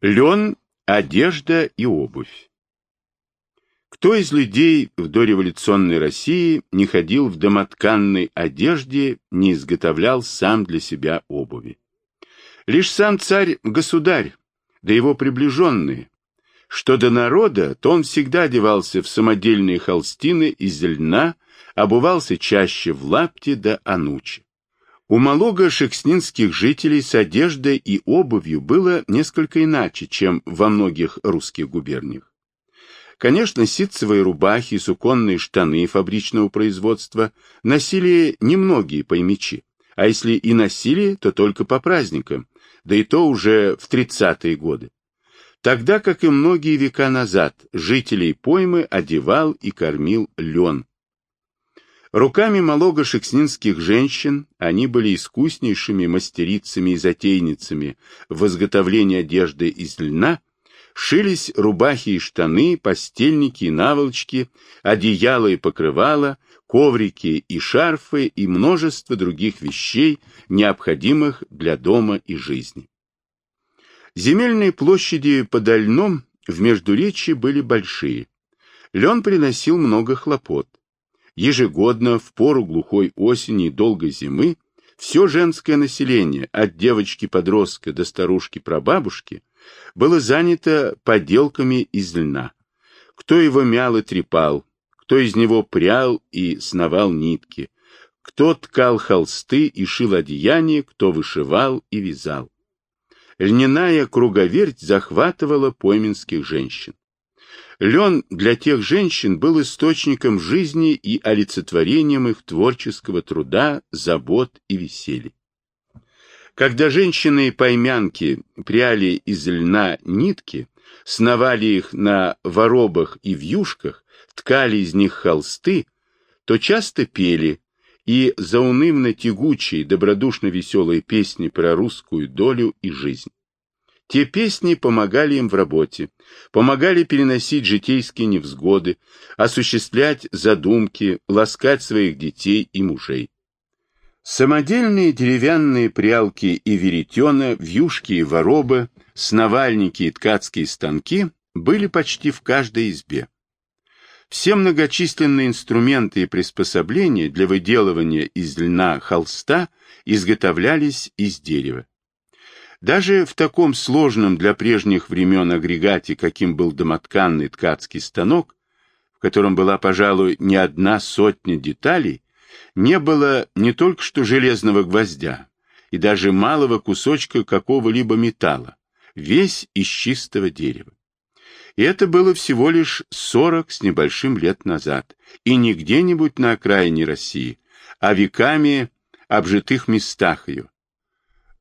Лен, одежда и обувь. Кто из людей в дореволюционной России не ходил в домотканной одежде, не изготовлял сам для себя обуви? Лишь сам царь-государь, да его приближенные. Что до народа, то он всегда одевался в самодельные холстины из льна, обувался чаще в лапти да анучи. У малого шекснинских жителей с одеждой и обувью было несколько иначе, чем во многих русских губерниях. Конечно, ситцевые рубахи суконные штаны фабричного производства носили немногие поймичи, а если и носили, то только по праздникам, да и то уже в 30-е годы. Тогда, как и многие века назад, жителей поймы одевал и кормил лен, Руками малого-шекснинских женщин они были искуснейшими мастерицами и затейницами в изготовлении одежды из льна, шились рубахи и штаны, постельники и наволочки, одеяла и покрывала, коврики и шарфы и множество других вещей, необходимых для дома и жизни. Земельные площади под льном в Междуречье были большие. Лен приносил много хлопот. Ежегодно, в пору глухой осени и долгой зимы, все женское население, от девочки-подростка до старушки-прабабушки, было занято поделками из льна. Кто его мял и трепал, кто из него прял и сновал нитки, кто ткал холсты и шил одеяния, кто вышивал и вязал. Льняная круговерть захватывала пойменских женщин. Лен для тех женщин был источником жизни и олицетворением их творческого труда, забот и веселья. Когда женщины-поймянки пряли из льна нитки, сновали их на воробах и вьюшках, ткали из них холсты, то часто пели, и заунывно-тягучие, добродушно-веселые песни про русскую долю и жизнь. Те песни помогали им в работе, помогали переносить житейские невзгоды, осуществлять задумки, ласкать своих детей и мужей. Самодельные деревянные прялки и веретена, вьюшки и воробы, сновальники и ткацкие станки были почти в каждой избе. Все многочисленные инструменты и приспособления для выделывания из льна холста изготовлялись из дерева. Даже в таком сложном для прежних времен агрегате, каким был домотканный ткацкий станок, в котором была, пожалуй, не одна сотня деталей, не было не только что железного гвоздя и даже малого кусочка какого-либо металла, весь из чистого дерева. И это было всего лишь сорок с небольшим лет назад, и не где-нибудь на окраине России, а веками обжитых местах ее,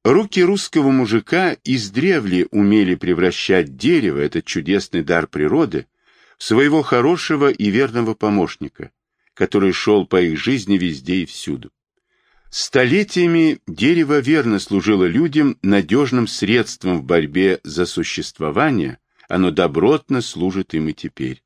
Руки русского мужика издревле умели превращать дерево, этот чудесный дар природы, в своего хорошего и верного помощника, который шел по их жизни везде и всюду. Столетиями дерево верно служило людям надежным средством в борьбе за существование, оно добротно служит им и теперь.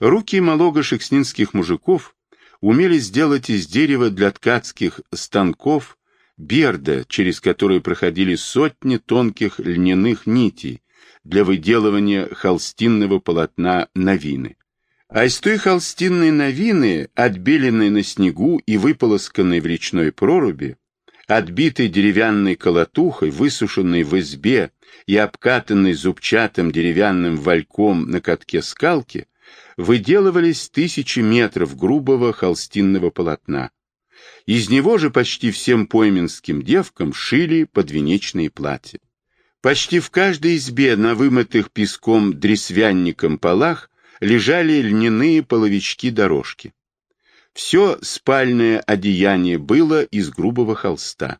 Руки малого-шекснинских мужиков умели сделать из дерева для ткацких станков берда, через которую проходили сотни тонких льняных нитей для выделывания холстинного полотна новины. А из той холстинной новины, отбеленной на снегу и выполосканной в речной проруби, отбитой деревянной колотухой, высушенной в избе и обкатанной зубчатым деревянным вальком на катке скалки, выделывались тысячи метров грубого холстинного полотна, из него же почти всем пойменским девкам шили подвенечные платья. Почти в каждой избе на вымытых песком дресвянником полах лежали льняные половички-дорожки. Все спальное одеяние было из грубого холста.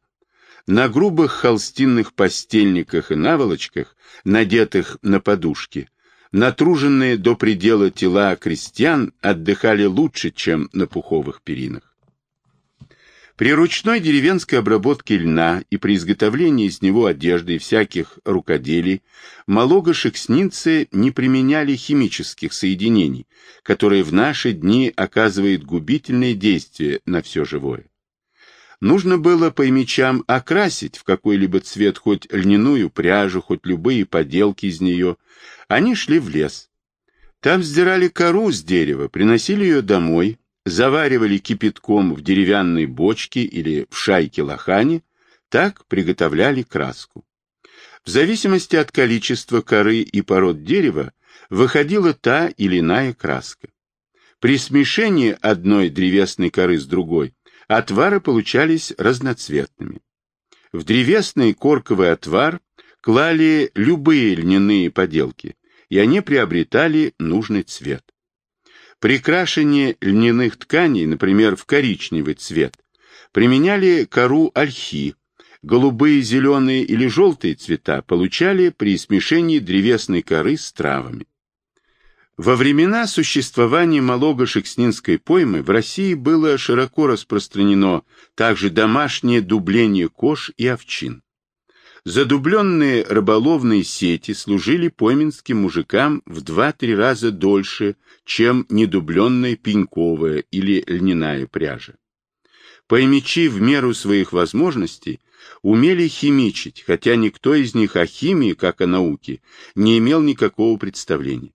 На грубых холстинных постельниках и наволочках, надетых на подушки, натруженные до предела тела крестьян отдыхали лучше, чем на пуховых перинах. При ручной деревенской обработке льна и при изготовлении из него одежды и всяких рукоделий малого-шекснинцы не применяли химических соединений, которые в наши дни оказывают губительное действие на все живое. Нужно было по мечам окрасить в какой-либо цвет хоть льняную пряжу, хоть любые поделки из нее. Они шли в лес. Там сдирали кору с дерева, приносили ее домой, заваривали кипятком в деревянной бочке или в шайке лохани, так приготовляли краску. В зависимости от количества коры и пород дерева выходила та или иная краска. При смешении одной древесной коры с другой отвары получались разноцветными. В древесный корковый отвар клали любые льняные поделки, и они приобретали нужный цвет. При льняных тканей, например, в коричневый цвет, применяли кору ольхи, голубые, зеленые или желтые цвета получали при смешении древесной коры с травами. Во времена существования Малого-Шекснинской поймы в России было широко распространено также домашнее дубление кож и овчин. Задубленные рыболовные сети служили пойменским мужикам в два-три раза дольше, чем недубленная пеньковая или льняная пряжа. Поймичи в меру своих возможностей умели химичить, хотя никто из них о химии, как о науке, не имел никакого представления.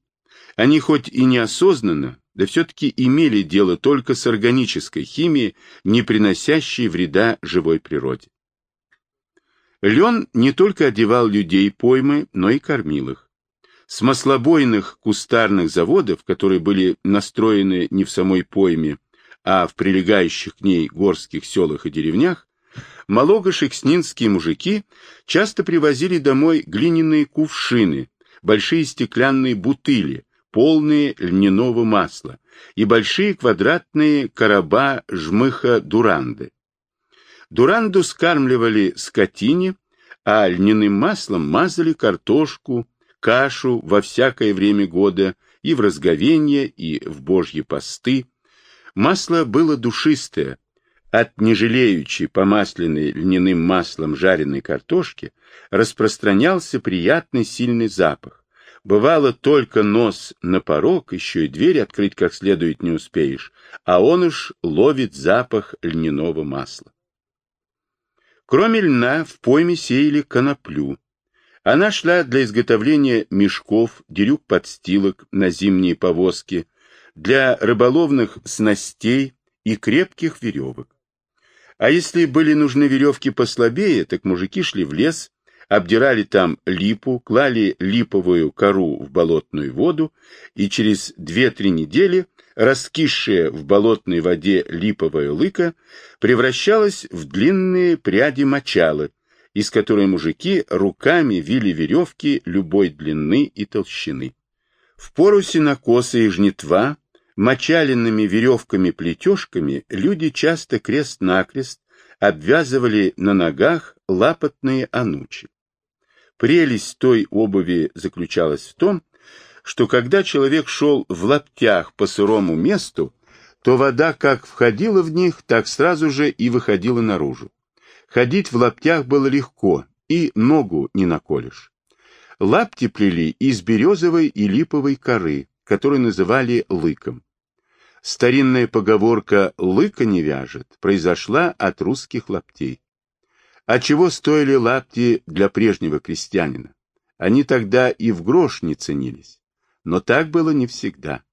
Они хоть и неосознанно, да все-таки имели дело только с органической химией, не приносящей вреда живой природе. Лен не только одевал людей поймы, но и кормил их. С маслобойных кустарных заводов, которые были настроены не в самой пойме, а в прилегающих к ней горских селах и деревнях, малого-шекснинские мужики часто привозили домой глиняные кувшины, большие стеклянные бутыли, полные льняного масла, и большие квадратные короба жмыха дуранды. Дуранду скармливали скотине, а льняным маслом мазали картошку, кашу во всякое время года и в разговенье, и в божьи посты. Масло было душистое. От нежалеючей помасленной льняным маслом жареной картошки распространялся приятный сильный запах Бывало, только нос на порог, еще и дверь открыть как следует не успеешь, а он уж ловит запах льняного масла. Кроме льна, в пойме сеяли коноплю. Она шла для изготовления мешков, дерюк-подстилок на зимние повозки, для рыболовных снастей и крепких веревок. А если были нужны веревки послабее, так мужики шли в лес обдирали там липу, клали липовую кору в болотную воду, и через 2-3 недели раскисшая в болотной воде липовая лыка превращалась в длинные пряди мочалы, из которой мужики руками вили веревки любой длины и толщины. В пору сенокоса и жнитва мочаленными веревками-плетежками люди часто крест-накрест обвязывали на ногах лапотные анучи. Прелесть той обуви заключалась в том, что когда человек шел в лаптях по сырому месту, то вода как входила в них, так сразу же и выходила наружу. Ходить в лаптях было легко, и ногу не наколешь. Лапти плели из березовой и липовой коры, которую называли лыком. Старинная поговорка «лыка не вяжет» произошла от русских лаптей. А чего стоили лапти для прежнего крестьянина? Они тогда и в грош не ценились. Но так было не всегда.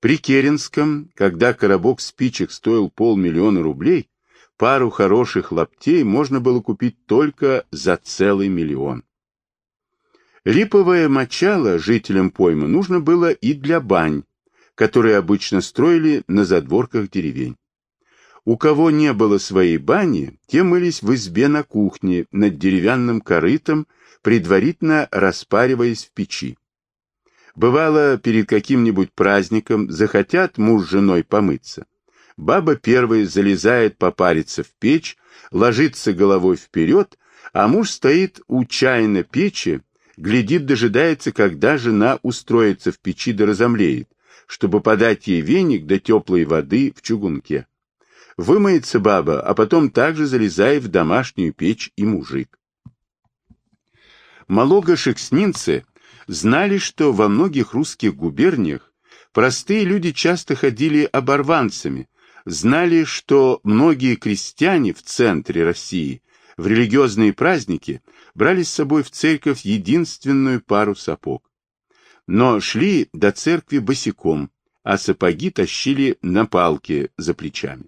При Керенском, когда коробок спичек стоил полмиллиона рублей, пару хороших лаптей можно было купить только за целый миллион. Липовое мочало жителям поймы нужно было и для бань, которые обычно строили на задворках деревень. У кого не было своей бани, те мылись в избе на кухне над деревянным корытом, предварительно распариваясь в печи. Бывало, перед каким-нибудь праздником захотят муж с женой помыться. Баба первая залезает попариться в печь, ложится головой вперед, а муж стоит у чайной печи, глядит, дожидается, когда жена устроится в печи да разомлеет, чтобы подать ей веник до теплой воды в чугунке. Вымоется баба, а потом также залезает в домашнюю печь и мужик. Малого-шекснинцы знали, что во многих русских губерниях простые люди часто ходили оборванцами, знали, что многие крестьяне в центре России в религиозные праздники брали с собой в церковь единственную пару сапог. Но шли до церкви босиком, а сапоги тащили на палке за плечами.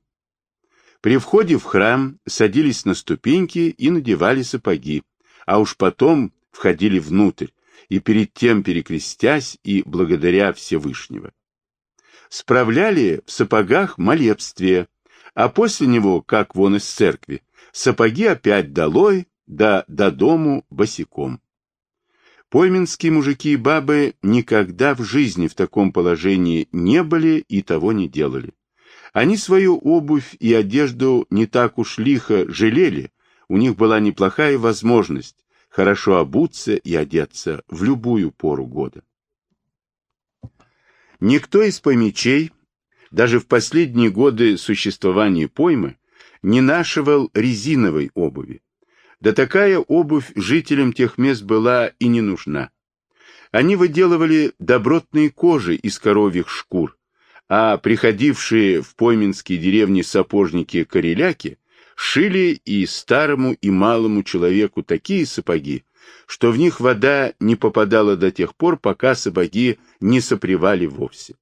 При входе в храм садились на ступеньки и надевали сапоги, а уж потом входили внутрь, и перед тем перекрестясь и благодаря Всевышнего. Справляли в сапогах молебствие, а после него, как вон из церкви, сапоги опять долой, да до дому босиком. Пойменские мужики и бабы никогда в жизни в таком положении не были и того не делали. Они свою обувь и одежду не так уж лихо жалели, у них была неплохая возможность хорошо обуться и одеться в любую пору года. Никто из помечей, даже в последние годы существования поймы, не нашивал резиновой обуви. Да такая обувь жителям тех мест была и не нужна. Они выделывали добротные кожи из коровьих шкур, а приходившие в пойменские деревни сапожники-кореляки шили и старому, и малому человеку такие сапоги, что в них вода не попадала до тех пор, пока сапоги не сопревали вовсе.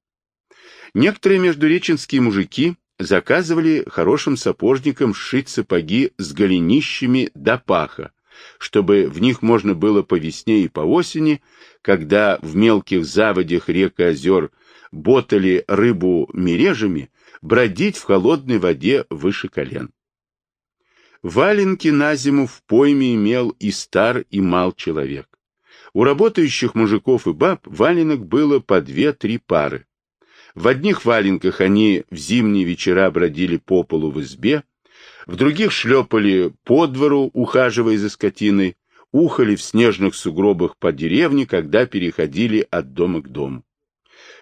Некоторые междуреченские мужики заказывали хорошим сапожникам сшить сапоги с голенищами до паха, чтобы в них можно было по весне и по осени, когда в мелких заводях рек и озер ботали рыбу мережами, бродить в холодной воде выше колен. Валенки на зиму в пойме имел и стар, и мал человек. У работающих мужиков и баб валенок было по две-три пары. В одних валенках они в зимние вечера бродили по полу в избе, в других шлепали по двору, ухаживая за скотиной, ухали в снежных сугробах по деревне, когда переходили от дома к дому.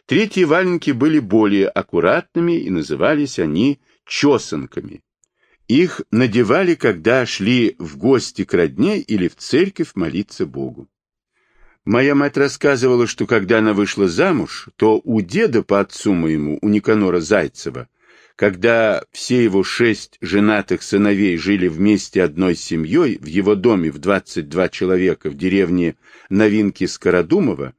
Третьи валенки были более аккуратными и назывались они чесанками. Их надевали, когда шли в гости к родне или в церковь молиться Богу. Моя мать рассказывала, что когда она вышла замуж, то у деда по отцу моему, у Никанора Зайцева, когда все его шесть женатых сыновей жили вместе одной семьей в его доме в 22 человека в деревне Новинки Скородумова,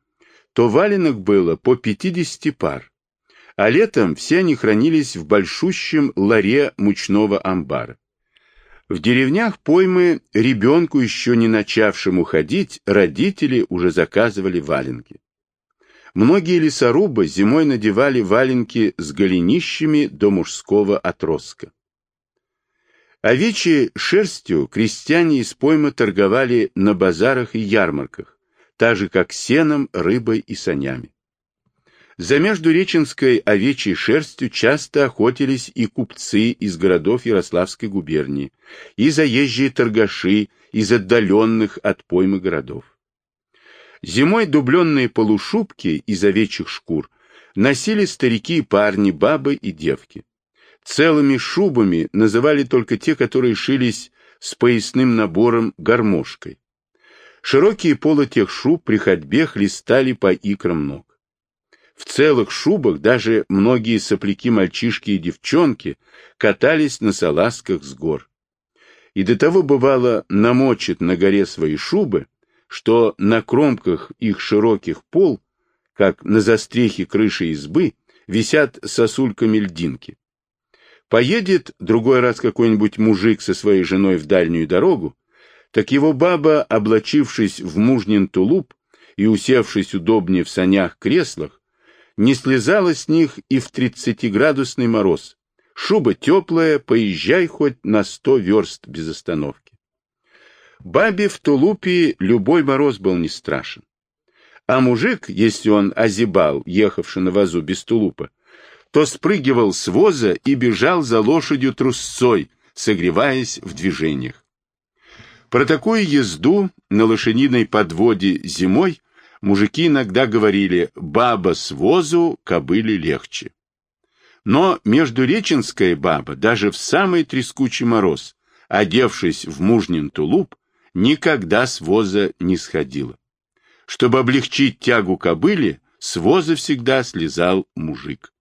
то валенок было по 50 пар а летом все они хранились в большущем ларе мучного амбара. В деревнях поймы ребенку, еще не начавшему ходить, родители уже заказывали валенки. Многие лесорубы зимой надевали валенки с голенищами до мужского отростка. Овечьей шерстью крестьяне из поймы торговали на базарах и ярмарках, так же как сеном, рыбой и санями. За междуреченской овечьей шерстью часто охотились и купцы из городов Ярославской губернии, и заезжие торгаши из отдаленных от поймы городов. Зимой дубленные полушубки из овечьих шкур носили старики и парни, бабы и девки. Целыми шубами называли только те, которые шились с поясным набором гармошкой. Широкие полы тех шуб при ходьбе хлестали по икрам ног. В целых шубах даже многие сопляки-мальчишки и девчонки катались на салазках с гор. И до того бывало намочит на горе свои шубы, что на кромках их широких пол, как на застрехе крыши избы, висят сосульками льдинки. Поедет другой раз какой-нибудь мужик со своей женой в дальнюю дорогу, так его баба, облачившись в мужнин тулуп и усевшись удобнее в санях-креслах, не слезала с них и в тридцатиградусный мороз. Шуба теплая, поезжай хоть на сто верст без остановки. Бабе в тулупе любой мороз был не страшен. А мужик, если он озябал, ехавший на вазу без тулупа, то спрыгивал с воза и бежал за лошадью трусцой, согреваясь в движениях. Про такую езду на лошадиной подводе зимой мужики иногда говорили «баба с возу, кобыли легче». Но междуреченская баба даже в самый трескучий мороз, одевшись в мужнин тулуп, никогда с воза не сходила. Чтобы облегчить тягу кобыли, с воза всегда слезал мужик.